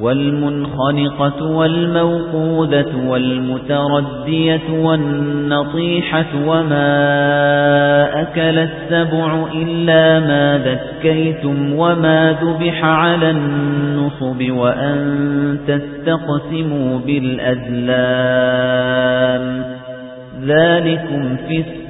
والمنخنقة والموقوذة والمتردية والنطيحة وما أكل السبع إلا ما ذكيتم وما ذبح على النصب وأن تستقسموا بالأزلام. ذلكم فسق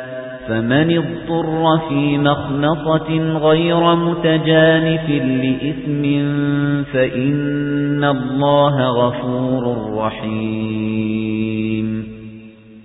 فمن اضطر في مخنطة غير متجانف لإثم فإن الله غفور رحيم.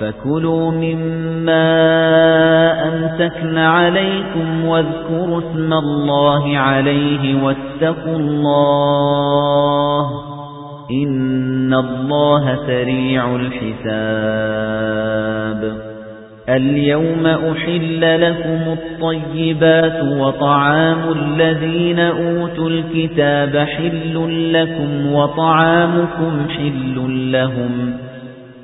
فكلوا مما أمسكن عليكم واذكروا اسم الله عليه واتقوا الله إن الله سريع الحساب. اليوم أحل لكم الطيبات وطعام الذين أوتوا الكتاب حل لكم وطعامكم حل لهم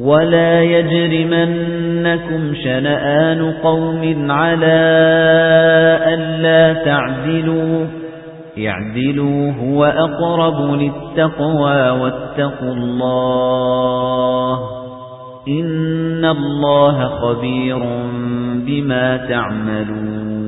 وَلَا يَجْرِمَنَّكُمْ شَنَآنُ قَوْمٍ عَلَىٰ أَلَّا تَعْدِلُوا اعْدِلُوا هُوَ أَقْرَبُ لِلتَّقْوَى وَاتَّقُوا اللَّهَ إِنَّ اللَّهَ خَبِيرٌ بِمَا تَعْمَلُونَ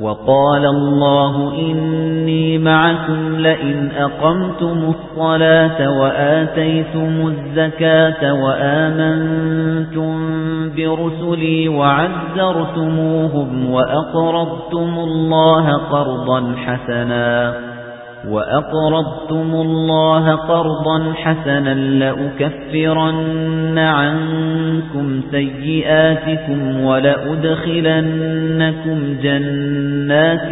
وَقَالَ اللَّهُ إِنِّي مَعَكُمْ لَئِنْ أَقَمْتُمُ الصَّلَاةَ وَآتَيْتُمُ الزَّكَاةَ وَآمَنْتُمْ بِرُسُلِي وَعَزَّرْتُمُوهُمْ وَأَقْرَضْتُمُ اللَّهَ قَرْضًا حَسَنًا وَأَقْرَضْتُمُ اللَّهَ قَرْضًا حَسَنًا لَّأُكَفِّرَنَّ عَنكُمْ سَيِّئَاتِكُمْ وَلَأُدْخِلَنَّكُمْ جَنَّاتٍ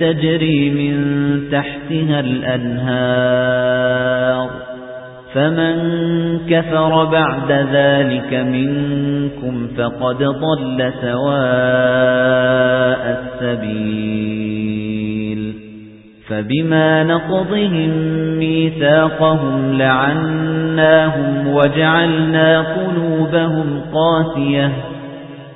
تَجْرِي مِن تَحْتِهَا الْأَنْهَارُ فَمَن كَفَرَ بَعْدَ ذَلِكَ مِنكُمْ فَقَدْ ضَلَّ سَوَاءَ السَّبِيلِ فَبِمَا نَقْضِهِم مِّيثَاقَهُمْ لَعَنَّاهُمْ وَجَعَلْنَا قُلُوبَهُمْ قَاسِيَةً.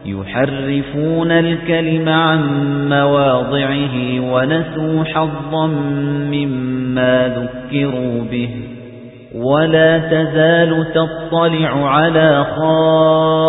يُحَرِّفُونَ الْكَلِمَ عَن مَّوَاضِعِهِ وَنَسُوا حَظًّا مِّمَّا ذُكِّرُوا بِهِ. وَلَا تَزَالُ تَطَّلِعُ عَلَى خَائِنَةٍ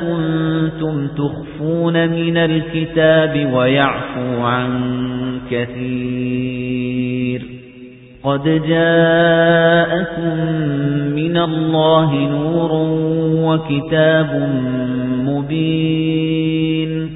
كنتم تخفون من الكتاب ويعفو عن كثير قد جاءكم من الله نور وكتاب مبين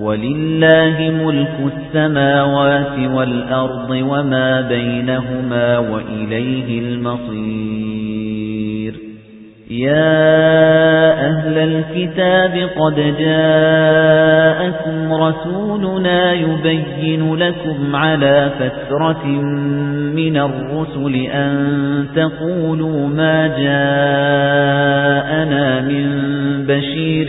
وَلِلَّهِ مُلْكُ السَّمَاوَاتِ وَالْأَرْضِ وَمَا بَيْنَهُمَا وَإِلَيْهِ الْمَصِيرُ. يَا أَهْلَ الْكِتَابِ قَدْ جَاءَكُمْ رَسُولُنَا يُبَيِّنُ لَكُمْ عَلَى فَتْرَةٍ مِنَ الرُّسُلِ أَن تَقُولُوا مَا جَاءَنَا مِن بَشِيرٍ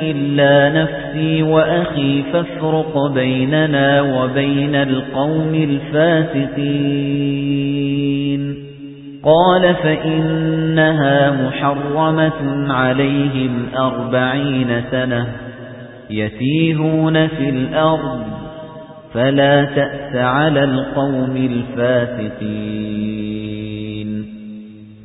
إِلَّا نَفْسِي وَأَخِي فَافْرُقْ بَيْنَنَا وَبَيْنَ الْقَوْمِ الْفَاسِقِينَ قَالَ فَإِنَّهَا مُحَرَّمَةٌ عَلَيْهِمْ أَرْبَعِينَ سَنَةً يَتِيهُونَ فِي الْأَرْضِ فَلَا تَأْسَ عَلَى الْقَوْمِ الْفَاسِقِينَ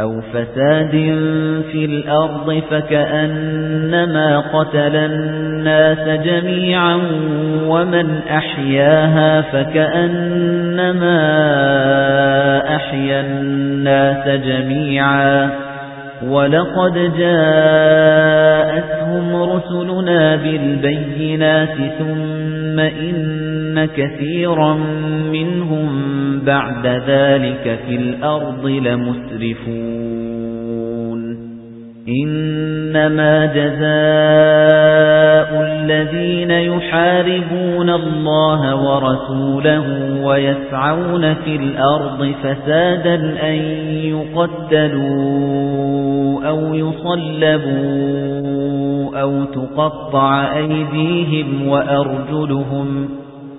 أو فساد في الأرض فكأنما قتل الناس جميعا ومن أحياها فكأنما أحيا الناس جميعا وَلَقَدْ جَاءَتْهُمْ رُسُلُنَا بِالْبَيِّنَاتِ ثُمَّ إِنَّ كَثِيرًا مِنْهُمْ بَعْدَ ذَلِكَ فِي الْأَرْضِ لَمُسْرِفُونَ. إِنَّمَا جَزَاءُ الَّذِينَ يُحَارِبُونَ اللَّهَ وَرَسُولَهُ وَيَسْعَوْنَ فِي الْأَرْضِ فَسَادًا أَن يُقَتَّلُوا أَوْ يُصَلَّبُوا أَوْ تُقَطَّعَ أَيْدِيهِمْ وَأَرْجُلُهُمْ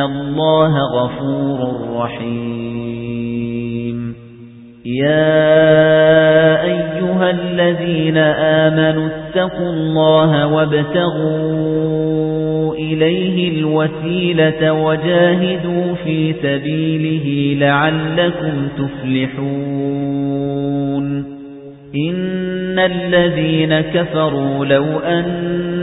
اللَّهَ غَفُورٌ رَّحِيمٌ يَا أَيُّهَا الَّذِينَ آمَنُوا اتَّقُوا اللَّهَ وَابْتَغُوا إِلَيْهِ الْوَسِيلَةَ وَجَاهِدُوا فِي سَبِيلِهِ لَعَلَّكُمْ تُفْلِحُونَ إِنَّ الَّذِينَ كَفَرُوا لَوْ أَنَّ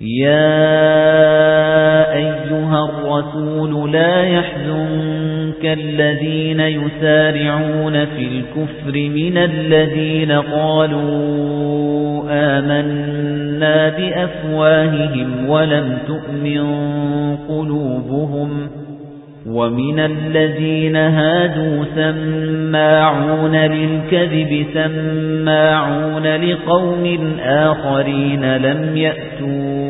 يَا أَيُّهَا الرَّسُولُ لَا يَحْزُنكَ الَّذِينَ يُسَارِعُونَ فِي الْكُفْرِ مِنَ الَّذِينَ قَالُوا آمَنَّا بِأَفْوَاهِهِمْ وَلَمْ تُؤْمِنْ قُلُوبُهُمْ وَمِنَ الَّذِينَ هَادُوا سَمَّاعُونَ لِلْكَذِبِ سَمَّاعُونَ لِقَوْمٍ آخَرِينَ لَمْ يَأْتُوكَ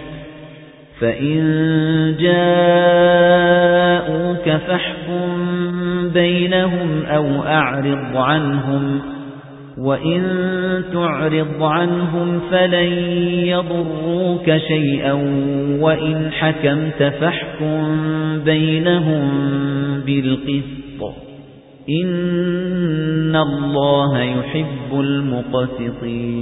فَإِن جَاءُوكَ فَاحْكُم بَيْنَهُمْ أَوْ أَعْرِضْ عَنْهُمْ وَإِن تُعْرِضْ عَنْهُمْ فَلَن يَضُرُّوكَ شَيْئًا وَإِنْ حَكَمْتَ فَاحْكُم بَيْنَهُم بِالْقِسْطِ إِنَّ اللَّهَ يُحِبُّ الْمُقْسِطِينَ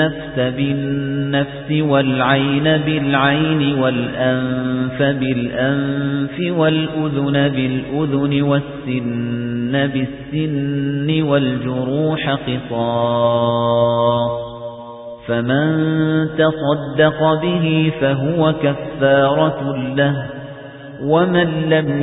النَّفْسَ بِالنَّفْسِ وَالْعَيْنَ بِالْعَيْنِ وَالْأَنفَ بِالْأَنفِ وَالْأُذُنَ بِالْأُذُنِ وَالسِّنَّ بِالسِّنِّ وَالْجُرُوحَ قِصَاصٌ فَمَن تَصَدَّقَ بِهِ فَهُوَ كَفَّارَةٌ لَّهُ وَمَن لَّمْ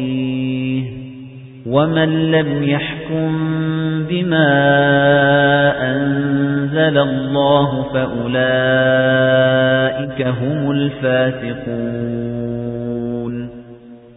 وَمَن لَّمْ يَحْكُم بِمَا أَنزَلَ اللَّهُ فَأُولَئِكَ هُمُ الْفَاسِقُونَ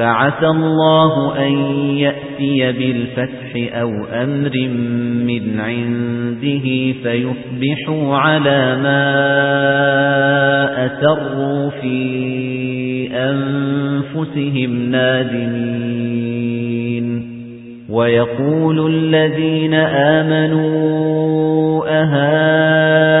فَعَسَى اللَّهُ أَن يَأْتِيَ بِالْفَتْحِ أَوْ أَمْرٍ مِّنْ عِندِهِ فَيُصْبِحُوا عَلَى مَا أَسَرُّوا فِي أَنفُسِهِمْ نَادِمِينَ. وَيَقُولُ الَّذِينَ آمَنُوا أَهَؤُلَاءِ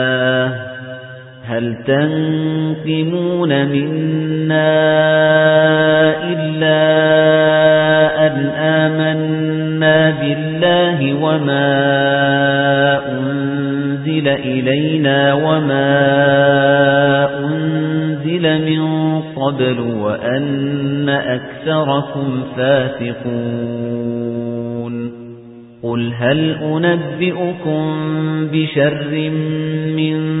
هَلْ تَنقِمُونَ مِنَّا إِلَّا أَن آمَنَّا بِاللَّهِ وَمَا أُنزِلَ إِلَيْنَا وَمَا أُنزِلَ مِن قَبْلُ وَأَنَّ أَكْثَرَكُمْ فَاسِقُونَ قُلْ هَلْ أُنَبِّئُكُم بِشَرٍّ مِّن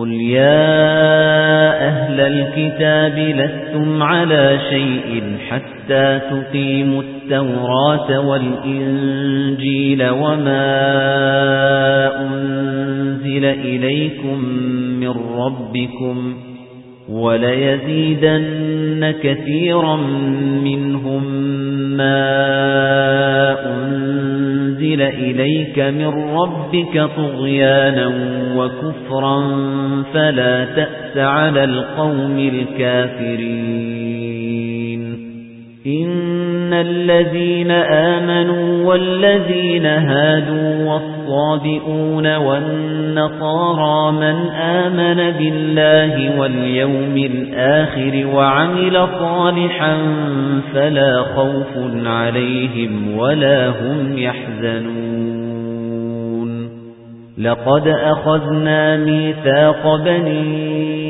قُلْ يَا أَهْلَ الْكِتَابِ لَسْتُمْ عَلَى شَيْءٍ حَتَّى تُقِيمُوا التَّوْرَاةَ وَالْإِنْجِيلَ وَمَا أُنْزِلَ إِلَيْكُمْ مِنْ رَبِّكُمْ وَلَيَزِيدَنَّ كَثِيرًا مِنْهُمْ مَا أُنْزِلَ إِلَيْكَ مِنْ رَبِّكَ طُغْيَانًا وَكُفْرًا فَلَا تَأْسَ عَلَى الْقَوْمِ الْكَافِرِينَ. إِنَّ الَّذِينَ آمَنُوا وَالَّذِينَ هَادُوا وَالصَّابِئُونَ وَالنَّصَارَى مَنْ آمَنَ بِاللَّهِ وَالْيَوْمِ الْآخِرِ وَعَمِلَ صَالِحًا فَلَا خَوْفٌ عَلَيْهِمْ وَلَا هُمْ يَحْزَنُونَ. لَقَدْ أَخَذْنَا مِيثَاقَ بَنِي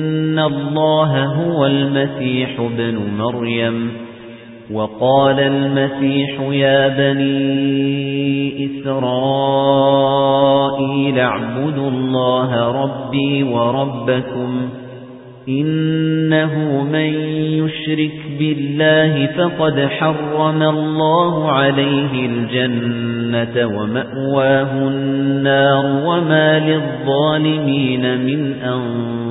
اللَّهَ هُوَ الْمَسِيحُ ابْنُ مَرْيَمَ. وَقَالَ الْمَسِيحُ يَا بَنِي إِسْرَائِيلَ اعْبُدُوا اللَّهَ رَبِّي وَرَبَّكُمْ إِنَّهُ مَن يُشْرِكْ بِاللَّهِ فَقَدْ حَرَّمَ اللَّهُ عَلَيْهِ الْجَنَّةَ وَمَأْوَاهُ النَّارُ وَمَا لِلظَّالِمِينَ مِنْ أَنصَارٍ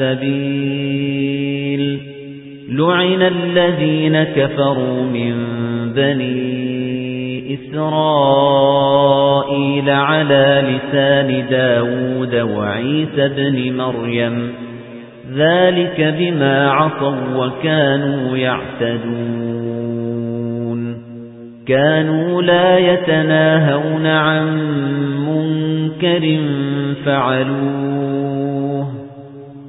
السَّبِيلِ. لُعِنَ الَّذِينَ كَفَرُوا مِن بَنِي إِسْرَائِيلَ عَلَى لِسَانِ دَاوُودَ وَعِيسَى ابْنِ مَرْيَمَ. ذَلِكَ بِمَا عَصَوا وَكَانُوا يَعْتَدُونَ. كَانُوا لَا يَتَنَاهَوْنَ عَن مُنكَرٍ فَعَلُوهُ.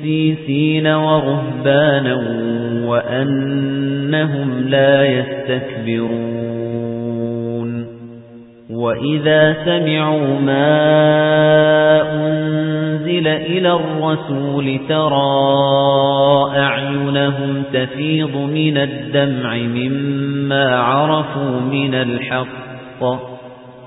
قسيسين ورهبانا وأنهم لا يستكبرون وإذا سمعوا ما أنزل إلى الرسول ترى أعينهم تفيض من الدمع مما عرفوا من الحق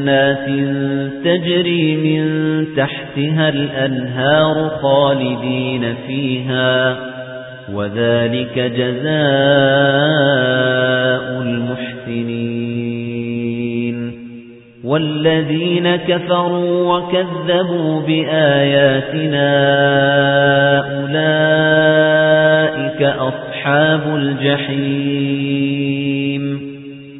جنات تجري من تحتها الأنهار خالدين فيها وذلك جزاء المحسنين. والذين كفروا وكذبوا بآياتنا أولئك أصحاب الجحيم.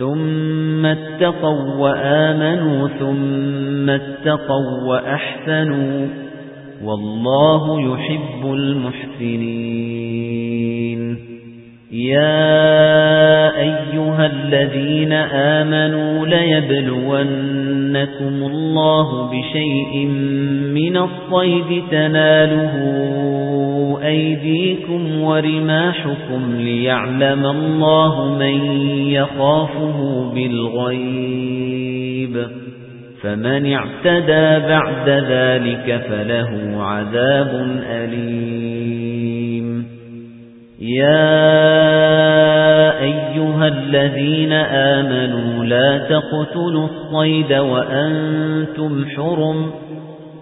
ثُمَّ اتَّقَوْا وَآمَنُوا ثُمَّ اتَّقَوْا وَأَحْسَنُوا وَاللَّهُ يُحِبُّ الْمُحْسِنِينَ. يَا أَيُّهَا الَّذِينَ آمَنُوا لَيَبْلُوَنَّكُمُ اللَّهُ بِشَيْءٍ مِنَ الصَّيْدِ تَنَالُهُ أَيْدِيكُمْ وَرِمَاحُكُمْ لِيَعْلَمَ اللَّهُ مَن يَخَافُهُ بِالْغَيْبِ. فَمَنِ اعْتَدَى بَعْدَ ذَلِكَ فَلَهُ عَذَابٌ أَلِيمٌ. يَا أَيُّهَا الَّذِينَ آمَنُوا لَا تَقْتُلُوا الصَّيْدَ وَأَنتُمْ حُرُمٌ.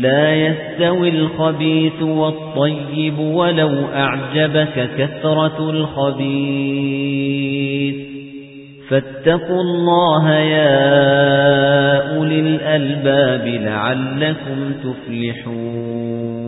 لا يستوي الخبيث والطيب ولو أعجبك كثرة الخبيث. فاتقوا الله يا أولي الألباب لعلكم تفلحون.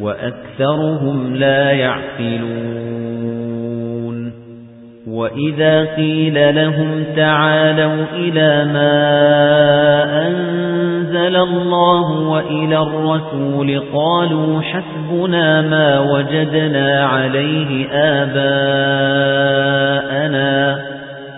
وأكثرهم لا يعقلون وإذا قيل لهم تعالوا إلى ما أنزل الله وإلى الرسول قالوا حسبنا ما وجدنا عليه آباءنا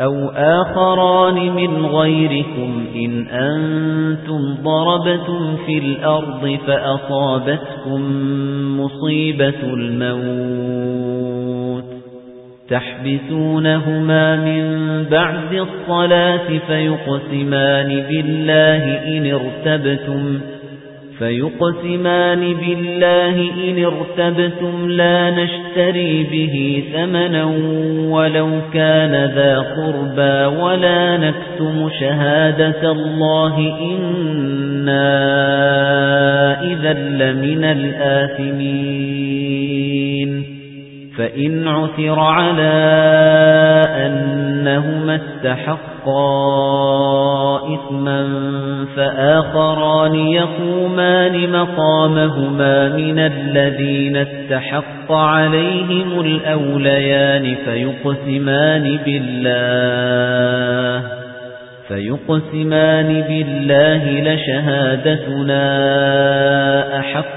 أَوْ آخَرَانِ مِنْ غَيْرِكُمْ إِنْ أَنْتُمْ ضَرَبْتُمْ فِي الْأَرْضِ فَأَصَابَتْكُمْ مُصِيبَةُ الْمَوْتِ تَحْبِسُونَهُمَا مِنْ بَعْدِ الصَّلَاةِ فَيُقْسِمَانِ بِاللَّهِ إِنِ ارْتَبْتُمْ فَيُقْسِمَانِ بِاللَّهِ إِنِ ارْتَبْتُمْ لَا نَشْتَرِي بِهِ ثَمَنًا وَلَوْ كَانَ ذَا قُرْبَى وَلَا نَكْتُمُ شَهَادَةَ اللَّهِ إِنَّا إِذًا لَّمِنَ الْآثِمِينَ. فَإِنْ عُثِرَ عَلَى أَنَّهُمَا اسْتَحَقَّا إِثْمًا فَآخَرَانِ يَقُومَانِ مَقَامَهُمَا مِنَ الَّذِينَ اسْتَحَقَّ عَلَيْهِمُ الْأَوْلَيَانِ فَيُقْسِمَانِ بِاللَّهِ فَيُقْسِمَانِ بِاللَّهِ لَشَهَادَتُنَا أَحَقُّ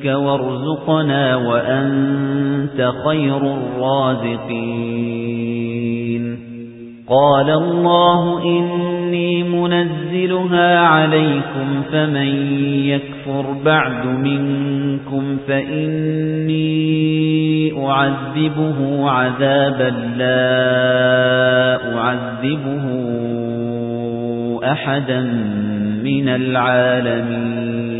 منك وارزقنا وأنت خير الرازقين. قال الله إني منزلها عليكم فمن يكفر بعد منكم فإني أعذبه عذابا لا أعذبه أحدا من العالمين.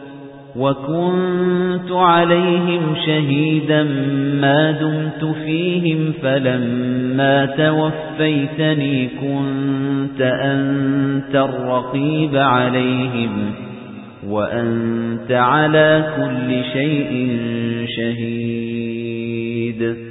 وَكُنْتُ عَلَيْهِمْ شَهِيدًا مَا دُمْتُ فِيهِمْ فَلَمَّا تَوَفَّيْتَنِي كُنْتَ أَنْتَ الرَّقِيبَ عَلَيْهِمْ وَأَنْتَ عَلَى كُلِّ شَيْءٍ شَهِيدٌ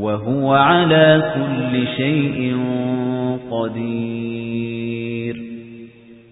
وَهُوَ عَلَى كُلِّ شَيْءٍ قَدِيرٌ.